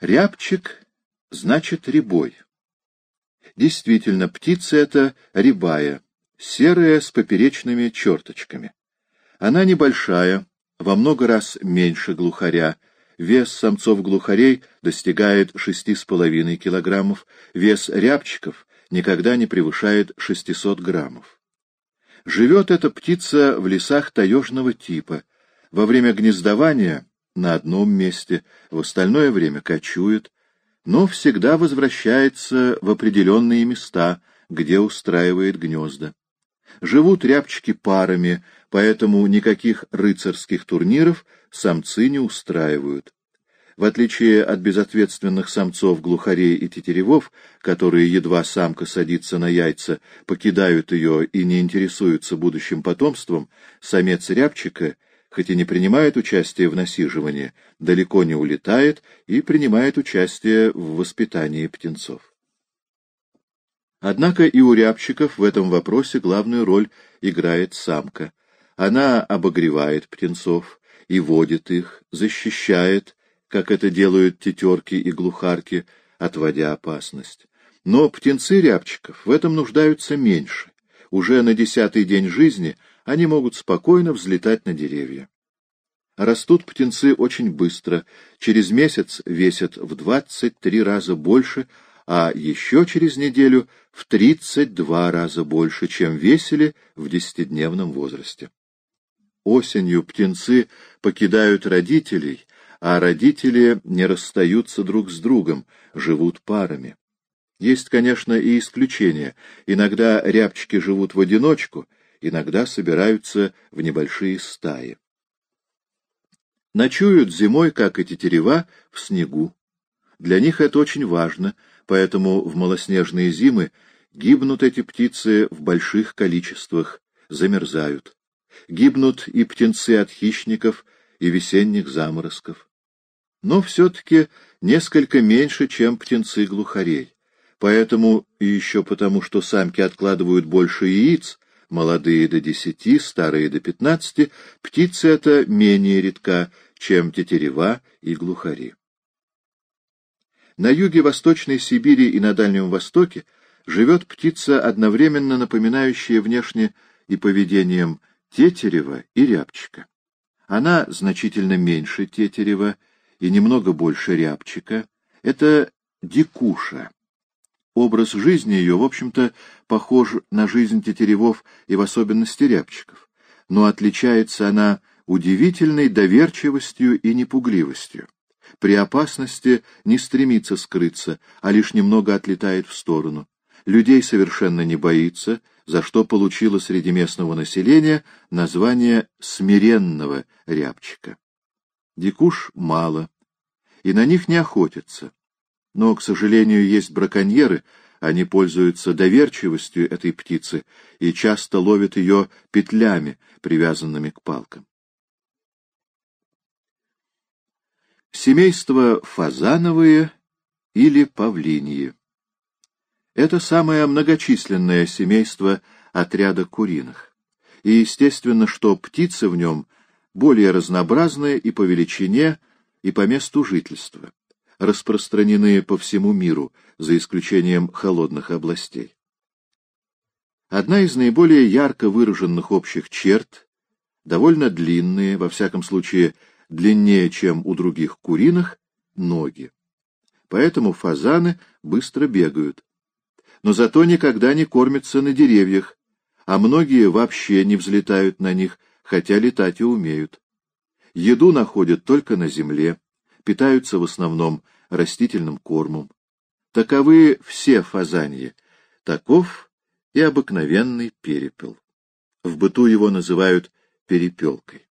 Рябчик значит рябой. Действительно, птица эта рябая, серая с поперечными черточками. Она небольшая, во много раз меньше глухаря, вес самцов-глухарей достигает 6,5 килограммов, вес рябчиков никогда не превышает 600 граммов. Живет эта птица в лесах таежного типа. Во время гнездования на одном месте, в остальное время кочует, но всегда возвращается в определенные места, где устраивает гнезда. Живут рябчики парами, поэтому никаких рыцарских турниров самцы не устраивают. В отличие от безответственных самцов глухарей и тетеревов, которые, едва самка садится на яйца, покидают ее и не интересуются будущим потомством, самец рябчика, хоть и не принимает участия в насиживании, далеко не улетает и принимает участие в воспитании птенцов. Однако и у рябчиков в этом вопросе главную роль играет самка. Она обогревает птенцов и водит их, защищает, как это делают тетерки и глухарки, отводя опасность. Но птенцы рябчиков в этом нуждаются меньше. Уже на десятый день жизни они могут спокойно взлетать на деревья. Растут птенцы очень быстро, через месяц весят в 23 раза больше, а еще через неделю в 32 раза больше, чем весили в десятидневном возрасте. Осенью птенцы покидают родителей, а родители не расстаются друг с другом, живут парами. Есть, конечно, и исключения. Иногда рябчики живут в одиночку, иногда собираются в небольшие стаи. Ночуют зимой, как и тетерева, в снегу. Для них это очень важно, поэтому в малоснежные зимы гибнут эти птицы в больших количествах, замерзают. Гибнут и птенцы от хищников и весенних заморозков но все-таки несколько меньше, чем птенцы глухарей. Поэтому, и еще потому, что самки откладывают больше яиц, молодые до десяти, старые до пятнадцати, птица эта менее редка, чем тетерева и глухари. На юге Восточной Сибири и на Дальнем Востоке живет птица, одновременно напоминающая внешне и поведением тетерева и рябчика. Она значительно меньше тетерева и немного больше рябчика, это дикуша. Образ жизни ее, в общем-то, похож на жизнь тетеревов и в особенности рябчиков, но отличается она удивительной доверчивостью и непугливостью. При опасности не стремится скрыться, а лишь немного отлетает в сторону. Людей совершенно не боится, за что получила среди местного населения название смиренного рябчика. Дикуш мало, и на них не охотятся. Но, к сожалению, есть браконьеры, они пользуются доверчивостью этой птицы и часто ловят ее петлями, привязанными к палкам. Семейство фазановые или павлиньи. Это самое многочисленное семейство отряда куриных. И естественно, что птицы в нем более разнообразные и по величине, и по месту жительства, распространены по всему миру, за исключением холодных областей. Одна из наиболее ярко выраженных общих черт, довольно длинные, во всяком случае длиннее, чем у других куриных, ноги. Поэтому фазаны быстро бегают. Но зато никогда не кормятся на деревьях, а многие вообще не взлетают на них, хотя летать и умеют еду находят только на земле, питаются в основном растительным кормом. Таковы все фазаньи, таков и обыкновенный перепел. В быту его называют перепелкой.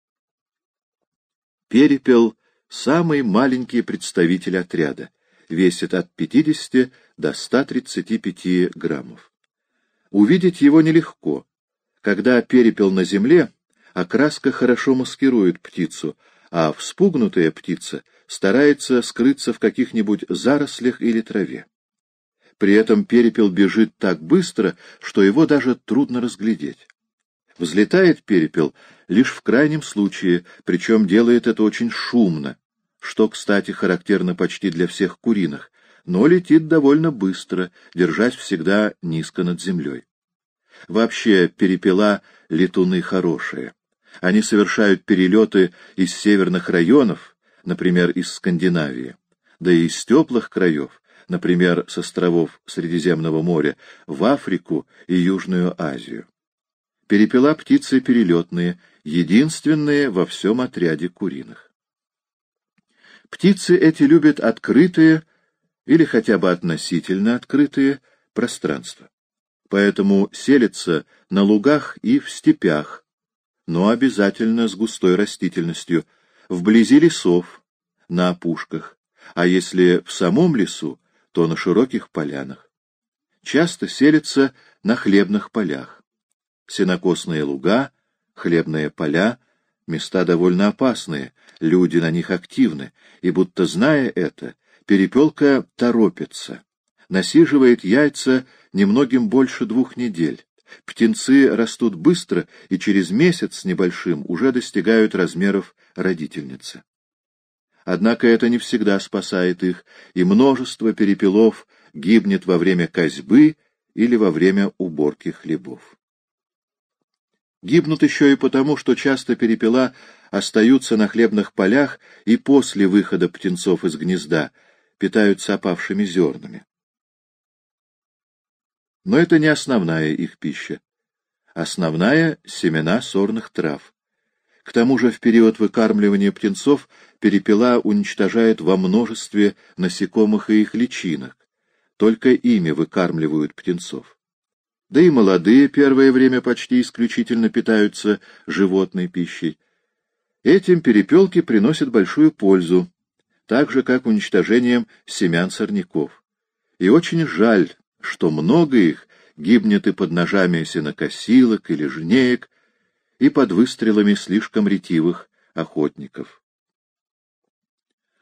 Перепел — самый маленький представитель отряда, весит от 50 до 135 граммов. Увидеть его нелегко. Когда перепел на земле, окраска хорошо маскирует птицу, а вспугнутая птица старается скрыться в каких-нибудь зарослях или траве. При этом перепел бежит так быстро, что его даже трудно разглядеть. Взлетает перепел лишь в крайнем случае, причем делает это очень шумно. что, кстати, характерно почти для всех куриных, но летит довольно быстро, держась всегда низко над землей. Вообще, перепела — летуны хорошие. Они совершают перелеты из северных районов, например, из Скандинавии, да и из теплых краев, например, с островов Средиземного моря, в Африку и Южную Азию. Перепела птицы перелетные, единственные во всем отряде куриных. Птицы эти любят открытые или хотя бы относительно открытые пространства. Поэтому селятся на лугах и в степях, но обязательно с густой растительностью, вблизи лесов, на опушках, а если в самом лесу, то на широких полянах. Часто селятся на хлебных полях. Сенокосные луга, хлебные поля — места довольно опасные, люди на них активны, и будто зная это, перепелка торопится, насиживает яйца немногим больше двух недель, Птенцы растут быстро и через месяц с небольшим уже достигают размеров родительницы. Однако это не всегда спасает их, и множество перепелов гибнет во время козьбы или во время уборки хлебов. Гибнут еще и потому, что часто перепела остаются на хлебных полях и после выхода птенцов из гнезда питаются опавшими зернами. Но это не основная их пища. Основная — семена сорных трав. К тому же в период выкармливания птенцов перепела уничтожает во множестве насекомых и их личинок. Только ими выкармливают птенцов. Да и молодые первое время почти исключительно питаются животной пищей. Этим перепелки приносят большую пользу, так же, как уничтожением семян сорняков. И очень жаль, что много их гибнет и под ножами сенокосилок или жнеек, и под выстрелами слишком ретивых охотников.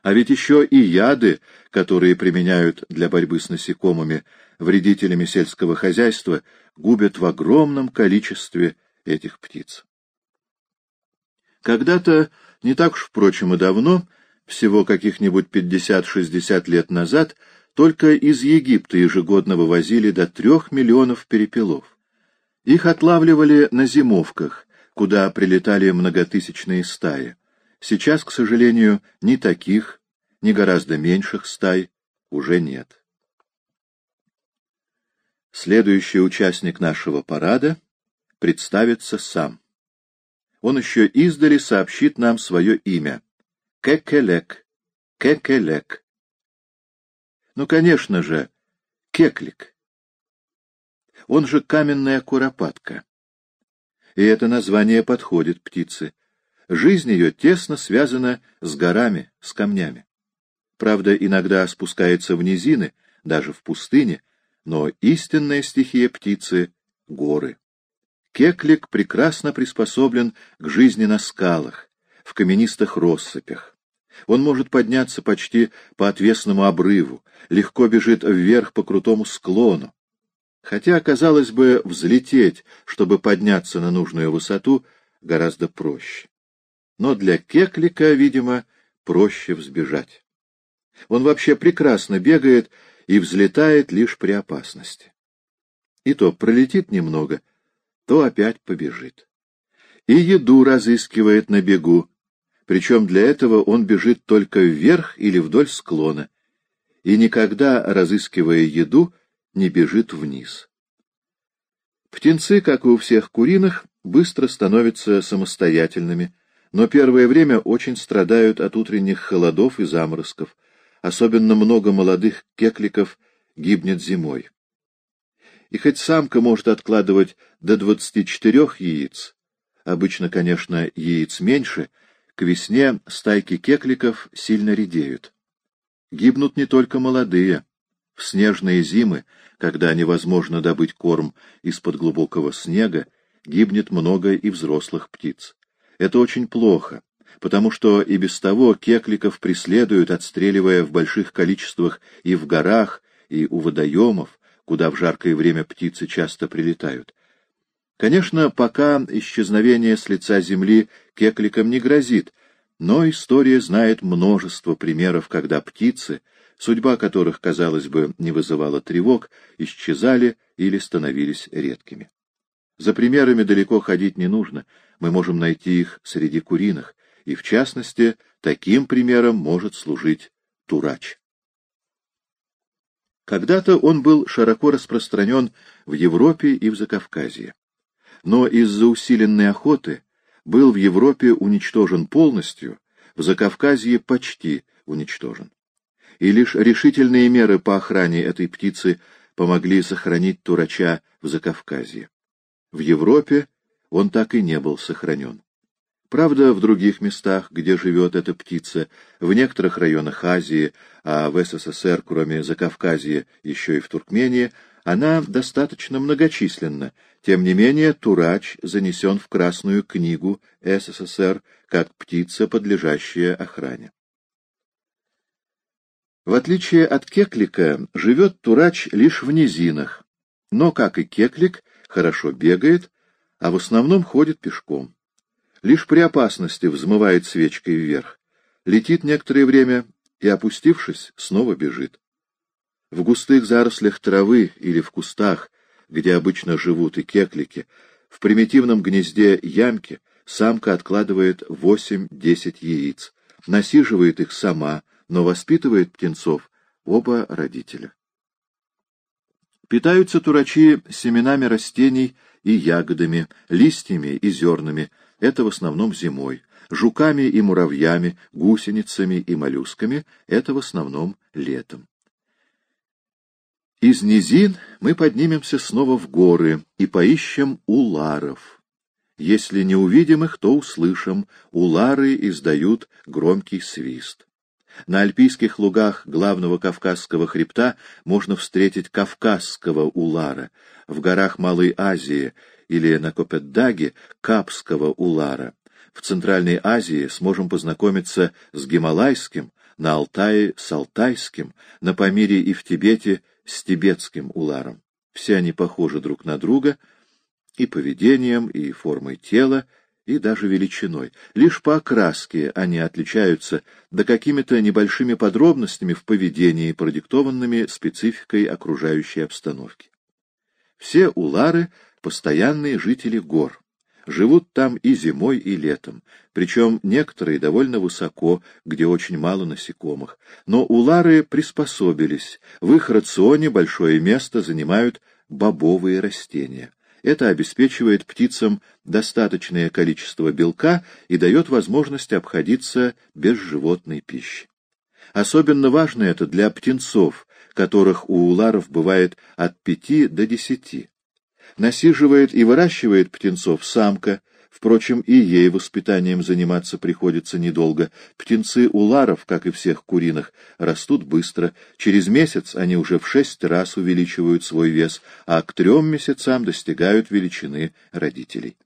А ведь еще и яды, которые применяют для борьбы с насекомыми, вредителями сельского хозяйства, губят в огромном количестве этих птиц. Когда-то, не так уж, впрочем, и давно, всего каких-нибудь 50-60 лет назад, только из Египта ежегодно вывозили до трех миллионов перепелов. Их отлавливали на зимовках, куда прилетали многотысячные стаи. Сейчас, к сожалению, ни таких, ни гораздо меньших стай уже нет. Следующий участник нашего парада представится сам. Он еще издали сообщит нам свое имя. Кекелек. Кекелек. Ну, конечно же, кеклик. Он же каменная куропатка. И это название подходит птице. Жизнь ее тесно связана с горами, с камнями. Правда, иногда спускается в низины, даже в пустыне, но истинная стихия птицы — горы. Кеклик прекрасно приспособлен к жизни на скалах, в каменистых россыпях. Он может подняться почти по отвесному обрыву, легко бежит вверх по крутому склону. Хотя, казалось бы, взлететь, чтобы подняться на нужную высоту, гораздо проще. Но для кеклика, видимо, проще взбежать. Он вообще прекрасно бегает и взлетает лишь при опасности. И то пролетит немного, то опять побежит. И еду разыскивает на бегу, причем для этого он бежит только вверх или вдоль склона, и никогда, разыскивая еду, не бежит вниз. Птенцы, как и у всех куриных, быстро становятся самостоятельными, но первое время очень страдают от утренних холодов и заморозков. Особенно много молодых кекликов гибнет зимой. И хоть самка может откладывать до 24 яиц, обычно, конечно, яиц меньше — к весне стайки кекликов сильно редеют. Гибнут не только молодые. В снежные зимы, когда невозможно добыть корм из-под глубокого снега, гибнет много и взрослых птиц. Это очень плохо, потому что и без того кекликов преследуют, отстреливая в больших количествах и в горах, и у водоемов, куда в жаркое время птицы часто прилетают. Конечно, пока исчезновение с лица земли кекликам не грозит, Но история знает множество примеров, когда птицы, судьба которых, казалось бы, не вызывала тревог, исчезали или становились редкими. За примерами далеко ходить не нужно, мы можем найти их среди куриных, и, в частности, таким примером может служить турач. Когда-то он был широко распространен в Европе и в Закавказье. Но из-за усиленной охоты был в Европе уничтожен полностью, в Закавказье почти уничтожен. И лишь решительные меры по охране этой птицы помогли сохранить турача в Закавказье. В Европе он так и не был сохранен. Правда, в других местах, где живет эта птица, в некоторых районах Азии, а в СССР, кроме Закавказья, еще и в Туркмении, она достаточно многочисленна. Тем не менее, турач занесен в Красную книгу СССР как птица, подлежащая охране. В отличие от кеклика, живет турач лишь в низинах, но, как и кеклик, хорошо бегает, а в основном ходит пешком. Лишь при опасности взмывает свечкой вверх, летит некоторое время и, опустившись, снова бежит. В густых зарослях травы или в кустах, где обычно живут и кеклики, в примитивном гнезде ямки самка откладывает 8-10 яиц, насиживает их сама, но воспитывает птенцов оба родителя. Питаются турачи семенами растений и ягодами, листьями и зернами, это в основном зимой, жуками и муравьями, гусеницами и моллюсками, это в основном летом. Из низин мы поднимемся снова в горы и поищем уларов. Если не увидим их, то услышим, улары издают громкий свист. На альпийских лугах главного Кавказского хребта можно встретить кавказского улара, в горах Малой Азии или на Копетдаге — капского улара. В Центральной Азии сможем познакомиться с гималайским, на Алтае — с алтайским, на Памире и в Тибете — с тибетским уларом. Все они похожи друг на друга и поведением, и формой тела, и даже величиной. Лишь по окраске они отличаются, да какими-то небольшими подробностями в поведении, продиктованными спецификой окружающей обстановки. Все улары — постоянные жители гор. Живут там и зимой, и летом, причем некоторые довольно высоко, где очень мало насекомых. Но улары приспособились, в их рационе большое место занимают бобовые растения. Это обеспечивает птицам достаточное количество белка и дает возможность обходиться без животной пищи. Особенно важно это для птенцов, которых у уларов бывает от пяти до десяти. Насиживает и выращивает птенцов самка, впрочем, и ей воспитанием заниматься приходится недолго. Птенцы уларов, как и всех куриных, растут быстро. Через месяц они уже в шесть раз увеличивают свой вес, а к трем месяцам достигают величины родителей.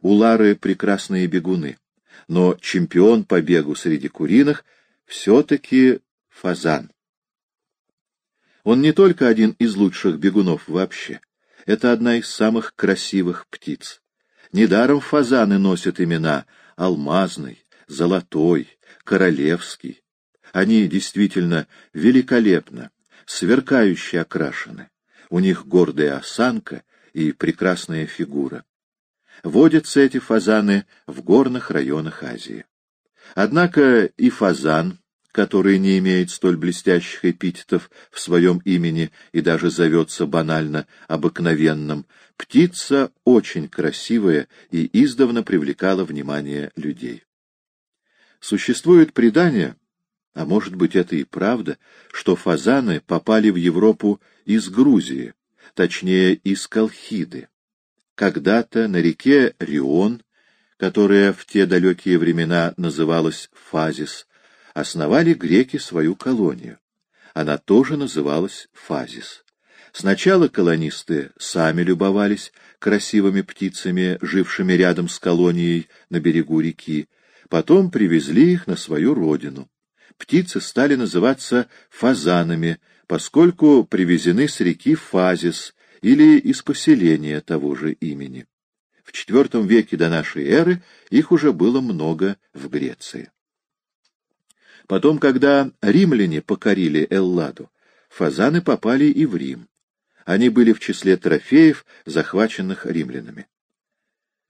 Улары — прекрасные бегуны, но чемпион по бегу среди куриных все-таки фазан. Он не только один из лучших бегунов вообще. Это одна из самых красивых птиц. Недаром фазаны носят имена алмазный, золотой, королевский. Они действительно великолепно, сверкающе окрашены. У них гордая осанка и прекрасная фигура. Водятся эти фазаны в горных районах Азии. Однако и фазан, который не имеет столь блестящих эпитетов в своем имени и даже зовется банально обыкновенным, птица очень красивая и издавна привлекала внимание людей. Существует предание, а может быть это и правда, что фазаны попали в Европу из Грузии, точнее из Колхиды. Когда-то на реке Рион, которая в те далекие времена называлась Фазис, основали греки свою колонию. Она тоже называлась Фазис. Сначала колонисты сами любовались красивыми птицами, жившими рядом с колонией на берегу реки, потом привезли их на свою родину. Птицы стали называться фазанами, поскольку привезены с реки Фазис или из поселения того же имени. В IV веке до нашей эры их уже было много в Греции. Потом, когда римляне покорили Элладу, фазаны попали и в Рим. Они были в числе трофеев, захваченных римлянами.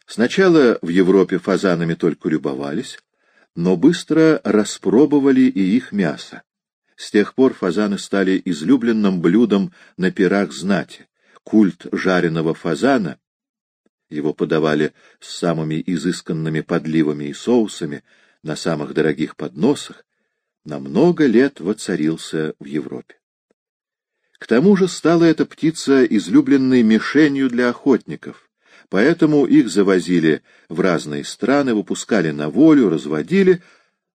Сначала в Европе фазанами только любовались, но быстро распробовали и их мясо. С тех пор фазаны стали излюбленным блюдом на пирах знати. Культ жареного фазана, его подавали с самыми изысканными подливами и соусами на самых дорогих подносах, на много лет воцарился в Европе. К тому же стала эта птица излюбленной мишенью для охотников, поэтому их завозили в разные страны, выпускали на волю, разводили,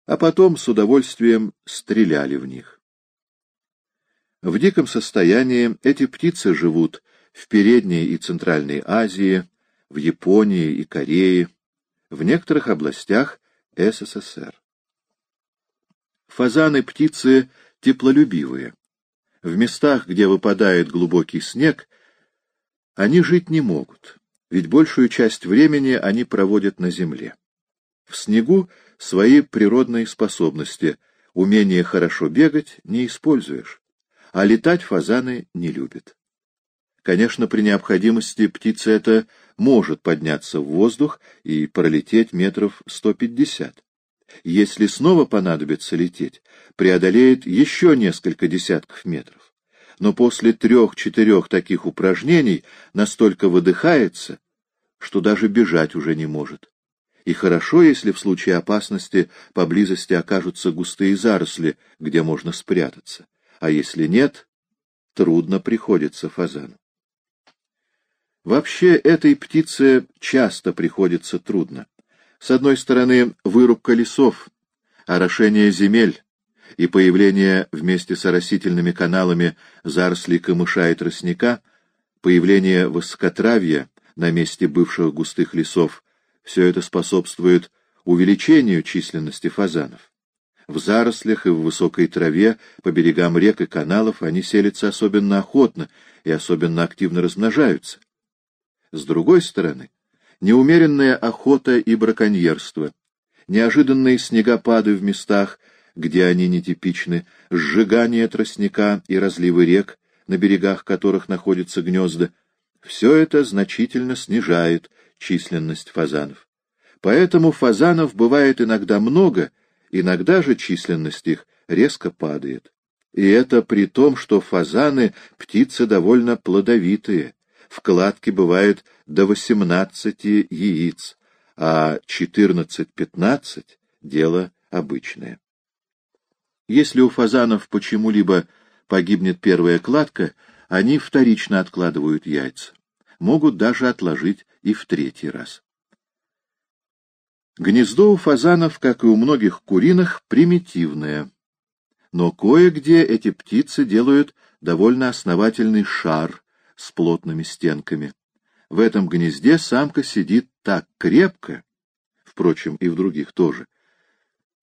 а потом с удовольствием стреляли в них. В диком состоянии эти птицы живут в Передней и Центральной Азии, в Японии и Корее, в некоторых областях СССР. Фазаны птицы теплолюбивые. В местах, где выпадает глубокий снег, они жить не могут, ведь большую часть времени они проводят на земле. В снегу свои природные способности, умение хорошо бегать не используешь, а летать фазаны не любят. Конечно, при необходимости птица эта может подняться в воздух и пролететь метров 150. Если снова понадобится лететь, преодолеет еще несколько десятков метров. Но после трех-четырех таких упражнений настолько выдыхается, что даже бежать уже не может. И хорошо, если в случае опасности поблизости окажутся густые заросли, где можно спрятаться. А если нет, трудно приходится фазану. Вообще этой птице часто приходится трудно. С одной стороны, вырубка лесов, орошение земель и появление вместе с оросительными каналами зарослей камыша и тростника, появление высокотравья на месте бывших густых лесов, все это способствует увеличению численности фазанов. В зарослях и в высокой траве по берегам рек и каналов они селятся особенно охотно и особенно активно размножаются. С другой стороны, неумеренная охота и браконьерство, неожиданные снегопады в местах, где они нетипичны, сжигание тростника и разливы рек, на берегах которых находятся гнезда, все это значительно снижает численность фазанов. Поэтому фазанов бывает иногда много, иногда же численность их резко падает. И это при том, что фазаны — птицы довольно плодовитые, в кладке бывает до 18 яиц, а 14-15 — дело обычное. Если у фазанов почему-либо погибнет первая кладка, они вторично откладывают яйца, могут даже отложить и в третий раз. Гнездо у фазанов, как и у многих куриных, примитивное, но кое-где эти птицы делают довольно основательный шар с плотными стенками. В этом гнезде самка сидит так крепко, впрочем, и в других тоже,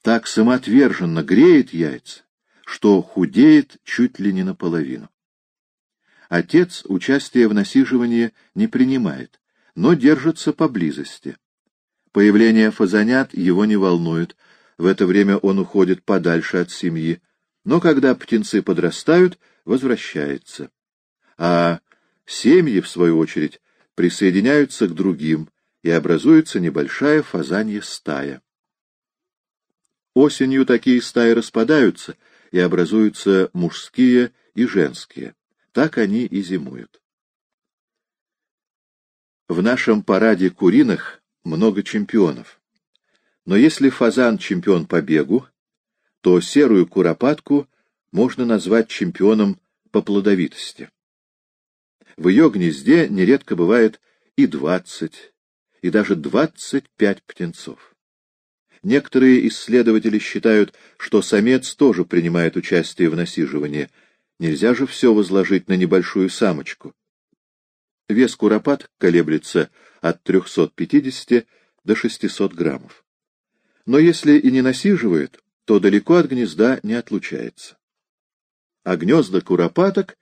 так самоотверженно греет яйца, что худеет чуть ли не наполовину. Отец участия в насиживании не принимает, но держится поблизости. Появление фазанят его не волнует, в это время он уходит подальше от семьи, но когда птенцы подрастают, возвращается. А Семьи, в свою очередь, присоединяются к другим, и образуется небольшая фазанья стая. Осенью такие стаи распадаются, и образуются мужские и женские. Так они и зимуют. В нашем параде куриных много чемпионов. Но если фазан чемпион по бегу, то серую куропатку можно назвать чемпионом по плодовитости. В ее гнезде нередко бывает и двадцать, и даже двадцать пять птенцов. Некоторые исследователи считают, что самец тоже принимает участие в насиживании. Нельзя же все возложить на небольшую самочку. Вес куропат колеблется от 350 до 600 граммов. Но если и не насиживает, то далеко от гнезда не отлучается. А гнезда куропаток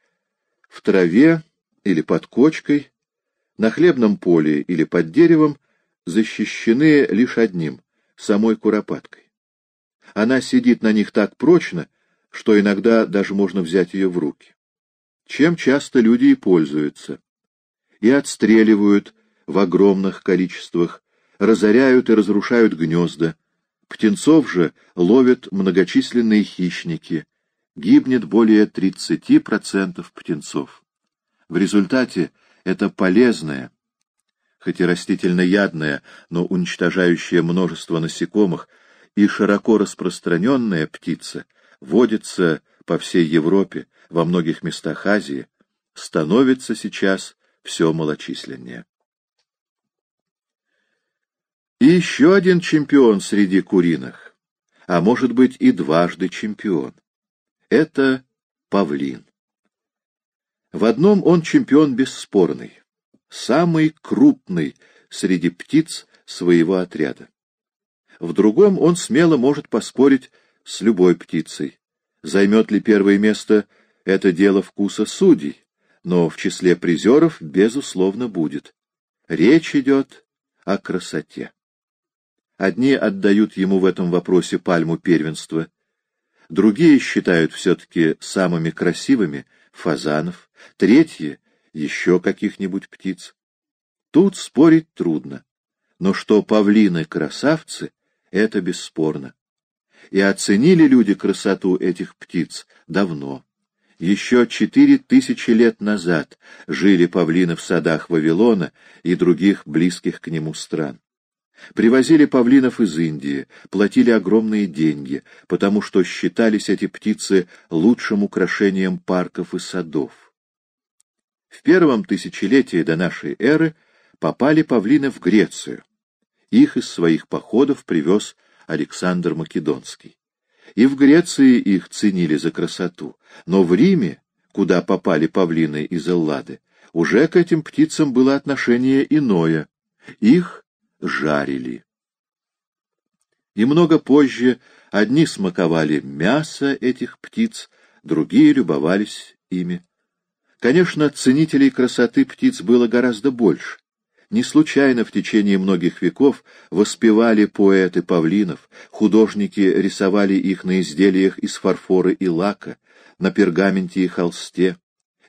в траве или под кочкой, на хлебном поле или под деревом защищены лишь одним — самой куропаткой. она сидит на них так прочно, что иногда даже можно взять ее в руки. Чем часто люди и пользуются. И отстреливают в огромных количествах, разоряют и разрушают гнезда. Птенцов же ловят многочисленные хищники. Гибнет более 30% птенцов. В результате это полезная, хоть и растительноядная, но уничтожающая множество насекомых, и широко распространенная птица водится по всей Европе, во многих местах Азии, становится сейчас все малочисленнее. И еще один чемпион среди куриных, а может быть и дважды чемпион. Это павлин. В одном он чемпион бесспорный, самый крупный среди птиц своего отряда. В другом он смело может поспорить с любой птицей. Займет ли первое место — это дело вкуса судей, но в числе призеров, безусловно, будет. Речь идет о красоте. Одни отдают ему в этом вопросе пальму первенства, другие считают все-таки самыми красивыми фазанов, третьи — еще каких-нибудь птиц. Тут спорить трудно, но что павлины — красавцы, это бесспорно. И оценили люди красоту этих птиц давно. Еще четыре тысячи лет назад жили павлины в садах Вавилона и других близких к нему стран. Привозили павлинов из Индии, платили огромные деньги, потому что считались эти птицы лучшим украшением парков и садов. В первом тысячелетии до нашей эры попали павлины в Грецию. Их из своих походов привез Александр Македонский. И в Греции их ценили за красоту, но в Риме, куда попали павлины из Эллады, уже к этим птицам было отношение иное. Их жарили. И много позже одни смаковали мясо этих птиц, другие любовались ими. Конечно, ценителей красоты птиц было гораздо больше. Не случайно в течение многих веков воспевали поэты павлинов, художники рисовали их на изделиях из фарфора и лака, на пергаменте и холсте.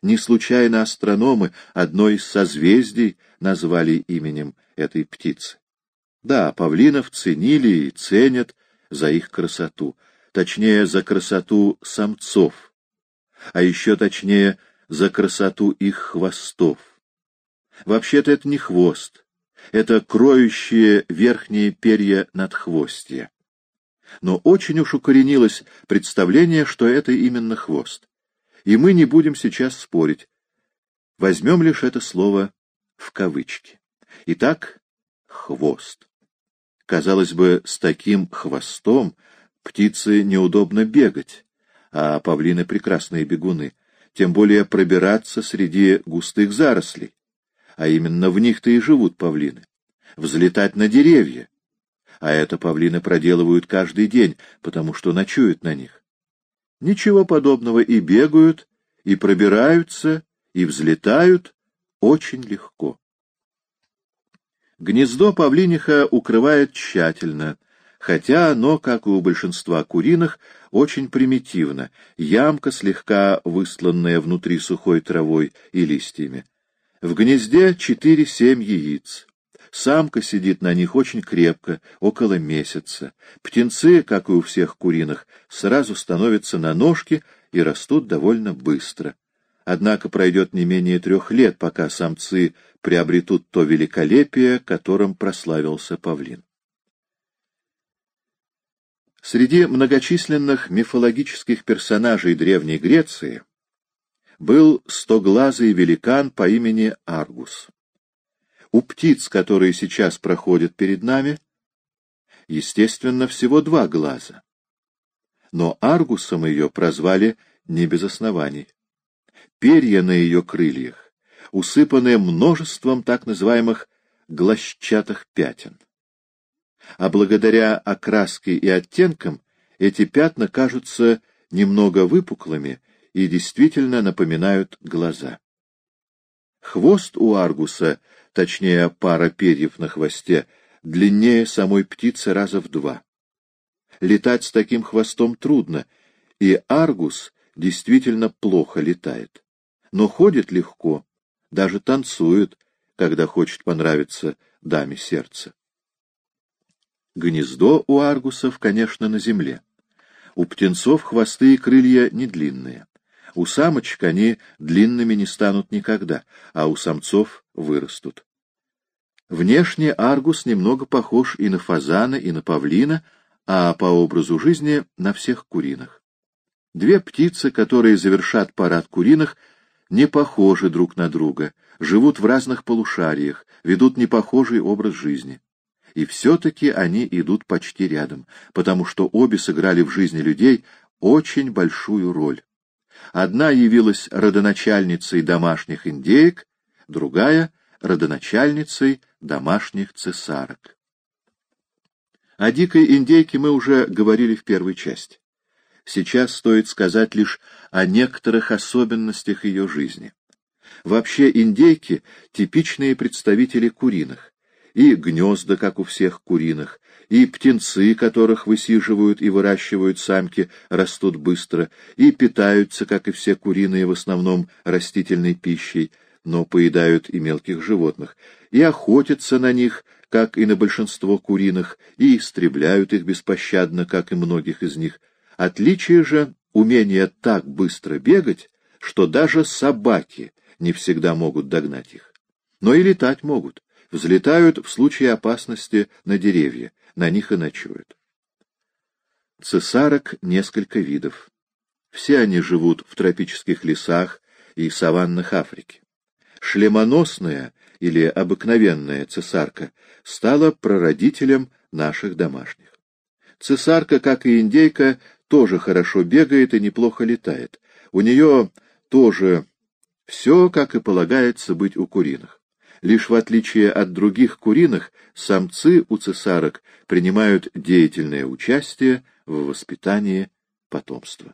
Не случайно астрономы одно из созвездий назвали именем этой птицы. Да, павлинов ценили и ценят за их красоту, точнее, за красоту самцов, а еще точнее, за красоту их хвостов. Вообще-то это не хвост, это кроющие верхние перья надхвостья. Но очень уж укоренилось представление, что это именно хвост. И мы не будем сейчас спорить. Возьмем лишь это слово в кавычки. Итак, хвост. Казалось бы, с таким хвостом птице неудобно бегать, а павлины — прекрасные бегуны, тем более пробираться среди густых зарослей, а именно в них-то и живут павлины, взлетать на деревья, а это павлины проделывают каждый день, потому что ночуют на них. Ничего подобного и бегают, и пробираются, и взлетают очень легко. Гнездо павлиниха укрывает тщательно, хотя оно, как и у большинства куриных, очень примитивно, ямка слегка выстланная внутри сухой травой и листьями. В гнезде четыре-семь яиц. Самка сидит на них очень крепко, около месяца. Птенцы, как и у всех куриных, сразу становятся на ножки и растут довольно быстро. Однако пройдет не менее трех лет, пока самцы приобретут то великолепие, которым прославился павлин. Среди многочисленных мифологических персонажей Древней Греции был стоглазый великан по имени Аргус. У птиц, которые сейчас проходят перед нами, естественно, всего два глаза. Но Аргусом ее прозвали не без оснований. Перья на ее крыльях усыпанные множеством так называемых глощатых пятен. А благодаря окраске и оттенкам эти пятна кажутся немного выпуклыми и действительно напоминают глаза. Хвост у аргуса, точнее пара перьев на хвосте, длиннее самой птицы раза в два. Летать с таким хвостом трудно, и аргус действительно плохо летает. Но ходит легко, даже танцует, когда хочет понравиться даме сердца. Гнездо у аргусов, конечно, на земле. У птенцов хвосты и крылья не длинные. У самочек они длинными не станут никогда, а у самцов вырастут. Внешне аргус немного похож и на фазана, и на павлина, а по образу жизни на всех куриных. Две птицы, которые завершат парад куриных, не похожи друг на друга, живут в разных полушариях, ведут непохожий образ жизни. И все-таки они идут почти рядом, потому что обе сыграли в жизни людей очень большую роль. Одна явилась родоначальницей домашних индеек, другая — родоначальницей домашних цесарок. О дикой индейке мы уже говорили в первой части. Сейчас стоит сказать лишь о некоторых особенностях ее жизни. Вообще индейки — типичные представители куриных, и гнезда, как у всех куриных, и птенцы, которых высиживают и выращивают самки, растут быстро, и питаются, как и все куриные, в основном растительной пищей, но поедают и мелких животных, и охотятся на них, как и на большинство куриных, и истребляют их беспощадно, как и многих из них. Отличие же — умение так быстро бегать, что даже собаки не всегда могут догнать их. Но и летать могут, взлетают в случае опасности на деревья, на них и ночуют. Цесарок несколько видов. Все они живут в тропических лесах и саваннах Африки. Шлемоносная или обыкновенная цесарка стала прародителем наших домашних. Цесарка, как и индейка, тоже хорошо бегает и неплохо летает. У нее тоже все, как и полагается быть у куриных. Лишь в отличие от других куриных, самцы у цесарок принимают деятельное участие в воспитании потомства.